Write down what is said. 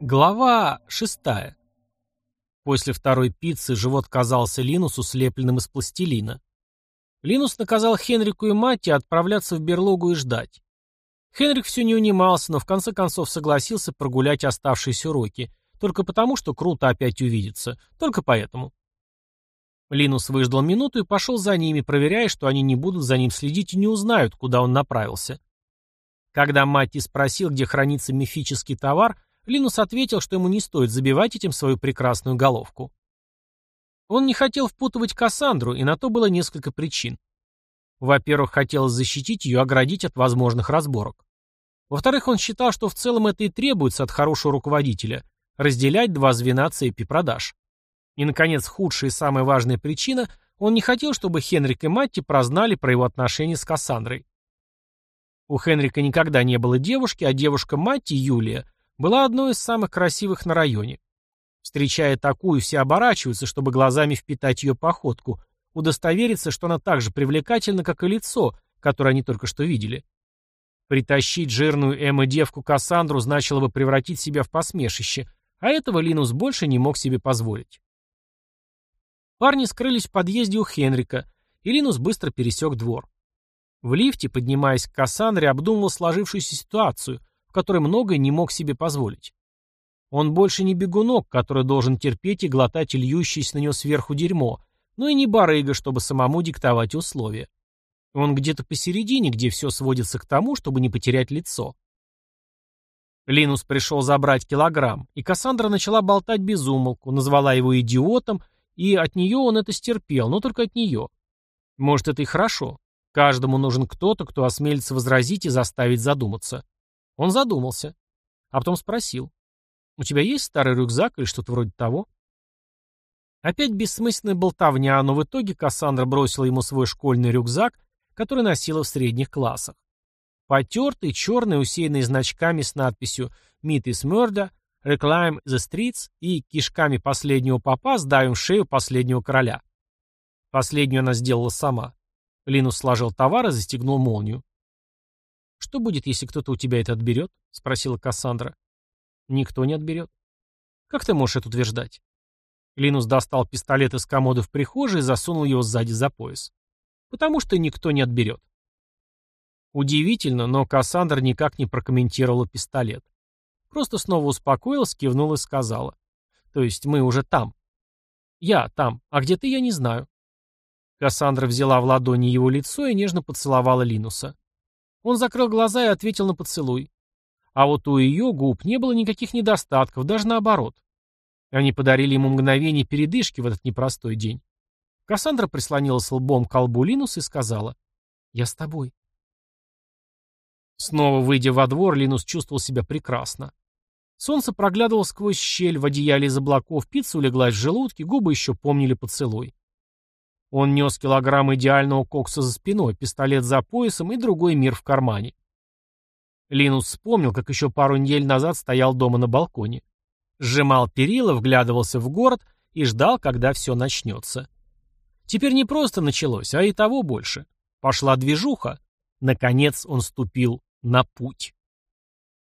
Глава шестая. После второй пиццы живот казался Линусу слепленным из пластилина. Линус наказал Хенрику и Матти отправляться в берлогу и ждать. Хенрик все не унимался, но в конце концов согласился прогулять оставшиеся уроки, только потому, что круто опять увидеться, только поэтому. Линус выждал минуту и пошел за ними, проверяя, что они не будут за ним следить и не узнают, куда он направился. Когда Матти спросил, где хранится мифический товар, Линус ответил, что ему не стоит забивать этим свою прекрасную головку. Он не хотел впутывать Кассандру, и на то было несколько причин. Во-первых, хотелось защитить ее, оградить от возможных разборок. Во-вторых, он считал, что в целом это и требуется от хорошего руководителя – разделять два звена цепи продаж. И, наконец, худшая и самая важная причина – он не хотел, чтобы Хенрик и Матти прознали про его отношения с Кассандрой. У Хенрика никогда не было девушки, а девушка Матти, Юлия, была одной из самых красивых на районе. Встречая такую, все оборачиваются, чтобы глазами впитать ее походку, удостовериться, что она так же привлекательна, как и лицо, которое они только что видели. Притащить жирную Эмма-девку Кассандру значило бы превратить себя в посмешище, а этого Линус больше не мог себе позволить. Парни скрылись в подъезде у Хенрика, и Линус быстро пересек двор. В лифте, поднимаясь к Кассандре, обдумывал сложившуюся ситуацию, в которой многое не мог себе позволить. Он больше не бегунок, который должен терпеть и глотать льющееся на него сверху дерьмо, но и не барыга, чтобы самому диктовать условия. Он где-то посередине, где все сводится к тому, чтобы не потерять лицо. Линус пришел забрать килограмм, и Кассандра начала болтать без умолку, назвала его идиотом, и от нее он это стерпел, но только от нее. Может, это и хорошо. Каждому нужен кто-то, кто осмелится возразить и заставить задуматься. Он задумался. А потом спросил. «У тебя есть старый рюкзак или что-то вроде того?» Опять бессмысленная болтовня, но в итоге Кассандра бросила ему свой школьный рюкзак, который носила в средних классах. Потертый, черный, усеянный значками с надписью «Meet is murder», «Reclaim the streets» и кишками последнего попа сдавим шею последнего короля. Последнюю она сделала сама. Линус сложил товар и застегнул молнию. «Что будет, если кто-то у тебя это отберет?» — спросила Кассандра. «Никто не отберет». «Как ты можешь это утверждать?» Линус достал пистолет из комода в прихожей и засунул его сзади за пояс. «Потому что никто не отберет». Удивительно, но Кассандра никак не прокомментировала пистолет. Просто снова успокоилась, кивнула и сказала. «То есть мы уже там». «Я там. А где ты, я не знаю». Кассандра взяла в ладони его лицо и нежно поцеловала Линуса. Он закрыл глаза и ответил на поцелуй. А вот у ее губ не было никаких недостатков, даже наоборот. Они подарили ему мгновение передышки в этот непростой день. Кассандра прислонилась лбом к колбу Линуса и сказала «Я с тобой». Снова выйдя во двор, Линус чувствовал себя прекрасно. Солнце проглядывало сквозь щель в одеяле из облаков, пицца улеглась в желудке, губы еще помнили поцелуй. Он нес килограмм идеального кокса за спиной, пистолет за поясом и другой мир в кармане. Линус вспомнил, как еще пару недель назад стоял дома на балконе. Сжимал перила, вглядывался в город и ждал, когда все начнется. Теперь не просто началось, а и того больше. Пошла движуха. Наконец он ступил на путь.